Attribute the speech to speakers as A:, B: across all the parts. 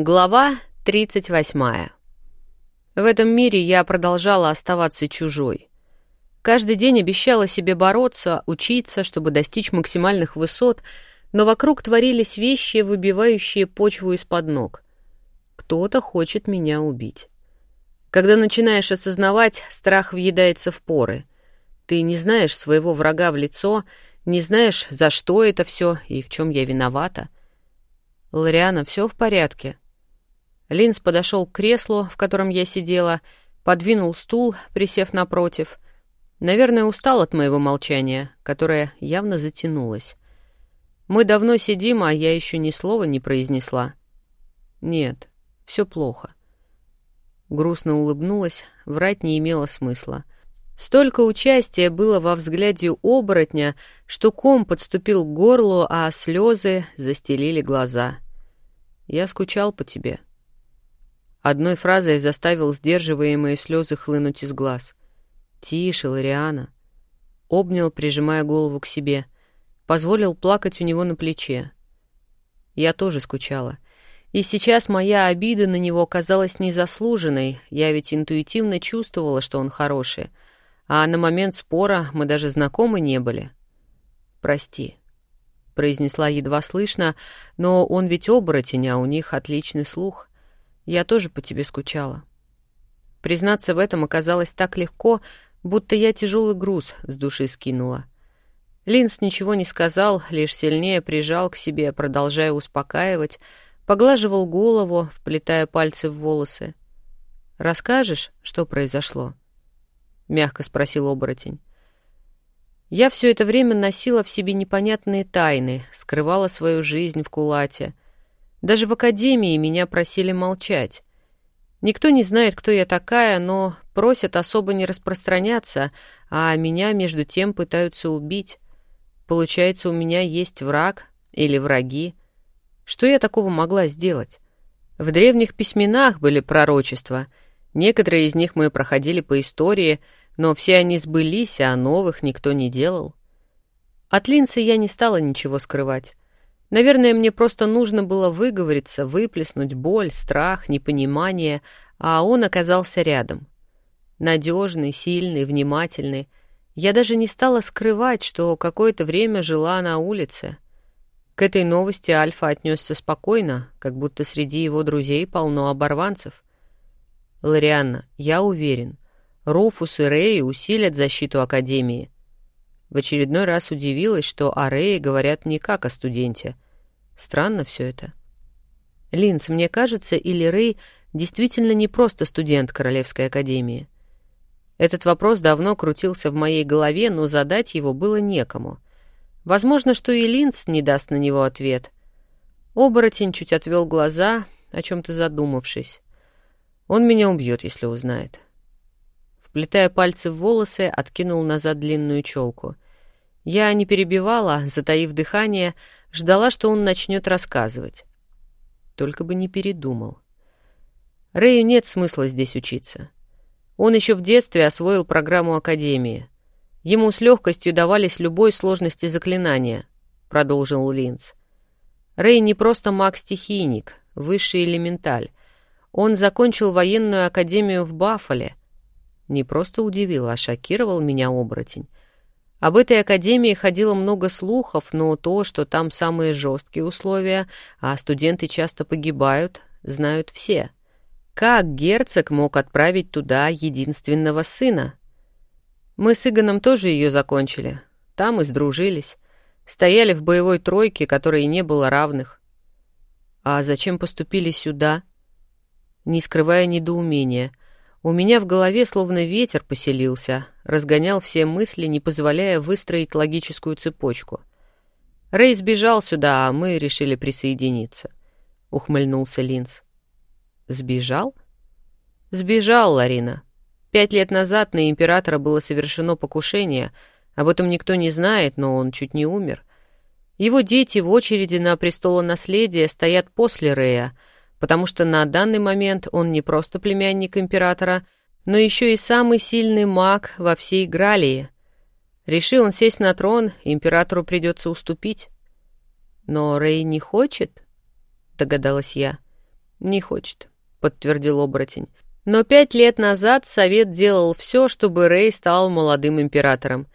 A: Глава 38. В этом мире я продолжала оставаться чужой. Каждый день обещала себе бороться, учиться, чтобы достичь максимальных высот, но вокруг творились вещи, выбивающие почву из-под ног. Кто-то хочет меня убить. Когда начинаешь осознавать, страх въедается в поры. Ты не знаешь своего врага в лицо, не знаешь, за что это все и в чем я виновата. «Лориана, все в порядке?» Линз подошел к креслу, в котором я сидела, подвинул стул, присев напротив. Наверное, устал от моего молчания, которое явно затянулось. Мы давно сидим, а я еще ни слова не произнесла. Нет, все плохо. Грустно улыбнулась, врать не имело смысла. Столько участия было во взгляде оборотня, что ком подступил к горлу, а слезы застелили глаза. Я скучал по тебе. — Одной фразой заставил сдерживаемые слезы хлынуть из глаз. «Тише, Лориана!» Обнял, прижимая голову к себе. Позволил плакать у него на плече. Я тоже скучала. И сейчас моя обида на него казалась незаслуженной, я ведь интуитивно чувствовала, что он хороший. А на момент спора мы даже знакомы не были. «Прости», — произнесла едва слышно, но он ведь оборотень, а у них отличный слух. Я тоже по тебе скучала. Признаться в этом оказалось так легко, будто я тяжелый груз с души скинула. Линс ничего не сказал, лишь сильнее прижал к себе, продолжая успокаивать, поглаживал голову, вплетая пальцы в волосы. «Расскажешь, что произошло?» — мягко спросил оборотень. Я все это время носила в себе непонятные тайны, скрывала свою жизнь в кулате — даже в академии меня просили молчать. Никто не знает, кто я такая, но просят особо не распространяться, а меня между тем пытаются убить. Получается, у меня есть враг или враги. Что я такого могла сделать? В древних письменах были пророчества. Некоторые из них мы проходили по истории, но все они сбылись, а новых никто не делал. От Линца я не стала ничего скрывать. Наверное, мне просто нужно было выговориться, выплеснуть боль, страх, непонимание, а он оказался рядом. Надежный, сильный, внимательный. Я даже не стала скрывать, что какое-то время жила на улице. К этой новости Альфа отнесся спокойно, как будто среди его друзей полно оборванцев. «Лорианна, я уверен, Руфус и Рэй усилят защиту Академии. В очередной раз удивилась, что о Рее говорят не как о студенте. Странно все это. Линс, мне кажется, или Рэй действительно не просто студент Королевской Академии. Этот вопрос давно крутился в моей голове, но задать его было некому. Возможно, что и Линс не даст на него ответ. Оборотень чуть отвел глаза, о чем-то задумавшись. Он меня убьет, если узнает. Вплетая пальцы в волосы, откинул назад длинную челку. Я не перебивала, затаив дыхание, ждала, что он начнет рассказывать. Только бы не передумал. Рэю нет смысла здесь учиться. Он еще в детстве освоил программу Академии. Ему с легкостью давались любой сложности заклинания, продолжил Линц. Рэй не просто маг-стихийник, высший элементаль. Он закончил военную академию в Баффале, не просто удивил, а шокировал меня оборотень. Об этой академии ходило много слухов, но то, что там самые жесткие условия, а студенты часто погибают, знают все. Как герцог мог отправить туда единственного сына? Мы с Игоном тоже ее закончили. Там и сдружились. Стояли в боевой тройке, которой не было равных. А зачем поступили сюда? Не скрывая недоумения — у меня в голове словно ветер поселился, разгонял все мысли, не позволяя выстроить логическую цепочку. Рэй сбежал сюда, а мы решили присоединиться. Ухмыльнулся Линз. Сбежал? Сбежал, Ларина. Пять лет назад на императора было совершено покушение. Об этом никто не знает, но он чуть не умер. Его дети в очереди на престолонаследие стоят после Рэя — потому что на данный момент он не просто племянник императора, но еще и самый сильный маг во всей Гралии. Реши он сесть на трон, императору придется уступить. Но Рэй не хочет, догадалась я. «Не хочет», — подтвердил оборотень. Но пять лет назад Совет делал все, чтобы Рэй стал молодым императором.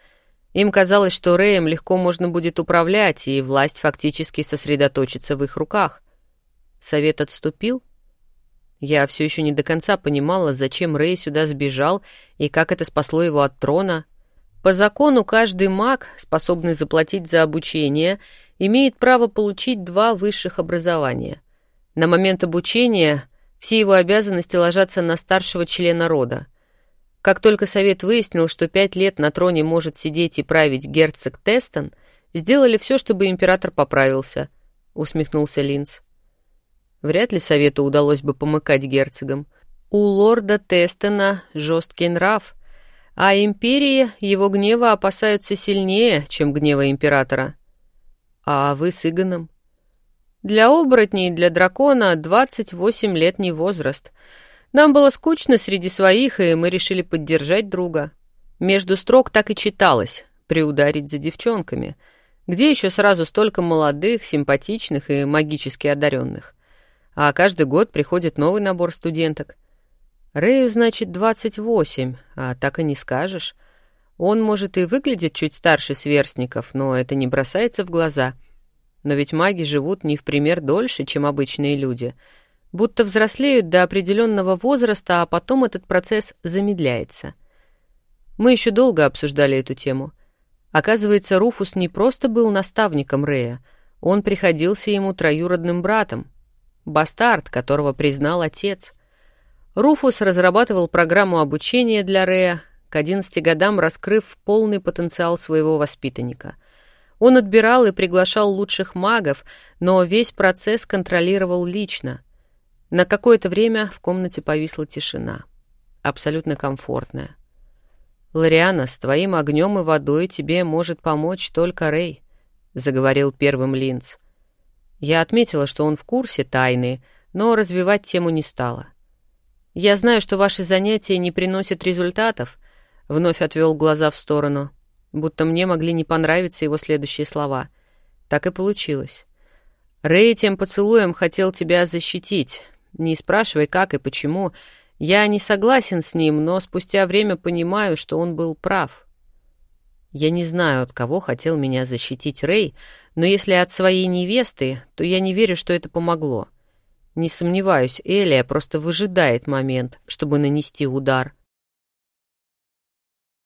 A: Им казалось, что Рэем легко можно будет управлять, и власть фактически сосредоточится в их руках. Совет отступил. Я все еще не до конца понимала, зачем Рэй сюда сбежал и как это спасло его от трона. По закону каждый маг, способный заплатить за обучение, имеет право получить два высших образования. На момент обучения все его обязанности ложатся на старшего члена рода. Как только совет выяснил, что пять лет на троне может сидеть и править герцог Тестон, сделали все, чтобы император поправился, — усмехнулся Линц. Вряд ли совету удалось бы помыкать герцогам. У лорда Тестона жесткий нрав, а империи его гнева опасаются сильнее, чем гнева императора. А вы с Игоном? Для оборотней для дракона 28 лет не возраст. Нам было скучно среди своих, и мы решили поддержать друга. Между строк так и читалось «приударить за девчонками». Где еще сразу столько молодых, симпатичных и магически одаренных? А каждый год приходит новый набор студенток. Рэю, значит, 28, а так и не скажешь. Он, может, и выглядит чуть старше сверстников, но это не бросается в глаза — но ведь маги живут не в пример дольше, чем обычные люди. Будто взрослеют до определенного возраста, а потом этот процесс замедляется. Мы еще долго обсуждали эту тему. Оказывается, Руфус не просто был наставником Рея, он приходился ему троюродным братом. Бастард, которого признал отец. Руфус разрабатывал программу обучения для Рея, к 11 годам раскрыв полный потенциал своего воспитанника — он отбирал и приглашал лучших магов, но весь процесс контролировал лично. На какое-то время в комнате повисла тишина. Абсолютно комфортная. «Лориана, с твоим огнем и водой тебе может помочь только Рэй», — заговорил первым Линц. Я отметила, что он в курсе тайны, но развивать тему не стала. «Я знаю, что ваши занятия не приносят результатов», — вновь отвел глаза в сторону будто мне могли не понравиться его следующие слова. Так и получилось. Рэй тем поцелуем хотел тебя защитить. Не спрашивай, как и почему. Я не согласен с ним, но спустя время понимаю, что он был прав. Я не знаю, от кого хотел меня защитить Рэй, но если от своей невесты, то я не верю, что это помогло. Не сомневаюсь, Элия просто выжидает момент, чтобы нанести удар —